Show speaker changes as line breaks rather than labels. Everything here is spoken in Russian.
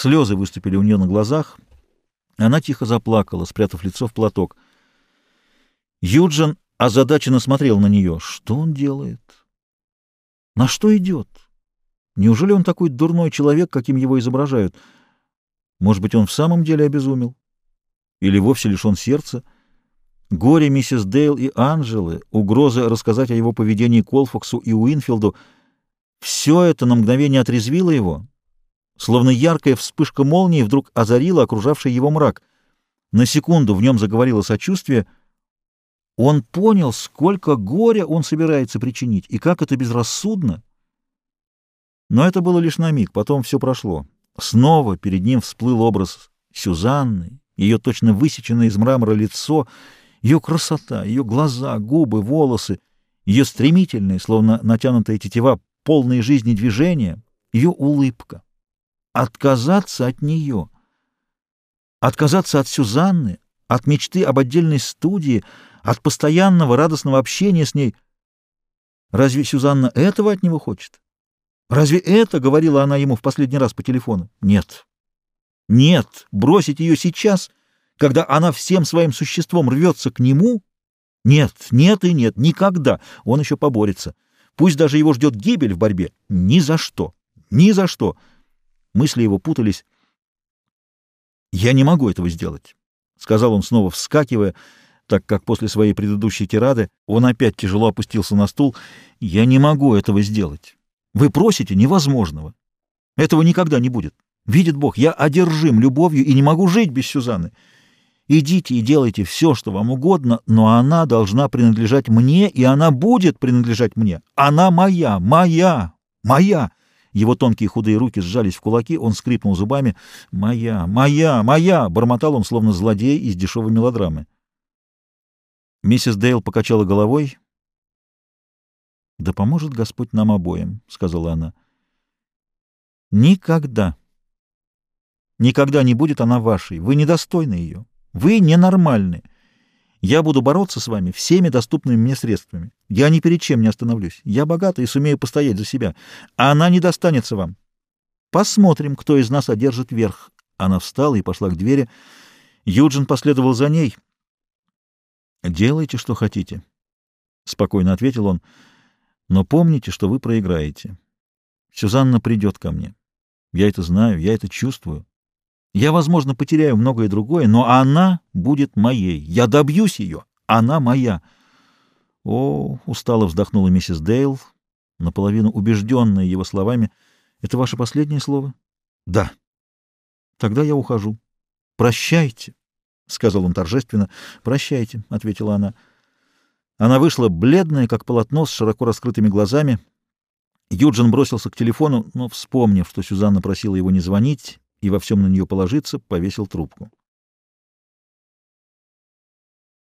Слезы выступили у нее на глазах. Она тихо заплакала, спрятав лицо в платок. Юджин озадаченно смотрел на нее. Что он делает? На что идет? Неужели он такой дурной человек, каким его изображают? Может быть, он в самом деле обезумел? Или вовсе лишен сердца? Горе миссис Дейл и Анжелы, угроза рассказать о его поведении Колфаксу и Уинфилду — все это на мгновение отрезвило его, словно яркая вспышка молнии вдруг озарила окружавший его мрак. На секунду в нем заговорило сочувствие. Он понял, сколько горя он собирается причинить, и как это безрассудно. Но это было лишь на миг, потом все прошло. Снова перед ним всплыл образ Сюзанны, ее точно высеченное из мрамора лицо, ее красота, ее глаза, губы, волосы, ее стремительные, словно натянутая тетива, полные жизни движения, ее улыбка. Отказаться от нее, отказаться от Сюзанны, от мечты об отдельной студии, от постоянного радостного общения с ней. Разве Сюзанна этого от него хочет? Разве это говорила она ему в последний раз по телефону? Нет. Нет, бросить ее сейчас, когда она всем своим существом рвется к нему? Нет, нет и нет, никогда. Он еще поборется. Пусть даже его ждет гибель в борьбе. Ни за что. Ни за что. Мысли его путались. «Я не могу этого сделать», — сказал он снова, вскакивая, так как после своей предыдущей тирады он опять тяжело опустился на стул. «Я не могу этого сделать. Вы просите невозможного. Этого никогда не будет. Видит Бог, я одержим любовью и не могу жить без Сюзанны. Идите и делайте все, что вам угодно, но она должна принадлежать мне, и она будет принадлежать мне. Она моя, моя, моя. Его тонкие худые руки сжались в кулаки, он скрипнул зубами. «Моя, моя, моя!» — бормотал он, словно злодей из дешевой мелодрамы. Миссис Дейл покачала головой. «Да поможет Господь нам обоим», — сказала она. «Никогда, никогда не будет она вашей. Вы недостойны ее. Вы ненормальны. Я буду бороться с вами всеми доступными мне средствами. Я ни перед чем не остановлюсь. Я богата и сумею постоять за себя. А она не достанется вам. Посмотрим, кто из нас одержит верх. Она встала и пошла к двери. Юджин последовал за ней. «Делайте, что хотите», — спокойно ответил он. «Но помните, что вы проиграете. Сюзанна придет ко мне. Я это знаю, я это чувствую. Я, возможно, потеряю многое другое, но она будет моей. Я добьюсь ее. Она моя. О, устало вздохнула миссис Дейл, наполовину убежденная его словами. Это ваше последнее слово? Да. Тогда я ухожу. Прощайте, сказал он торжественно. Прощайте, ответила она. Она вышла бледная, как полотно, с широко раскрытыми глазами. Юджин бросился к телефону, но, вспомнив, что Сюзанна просила его не звонить, и во всем на нее положиться, повесил трубку.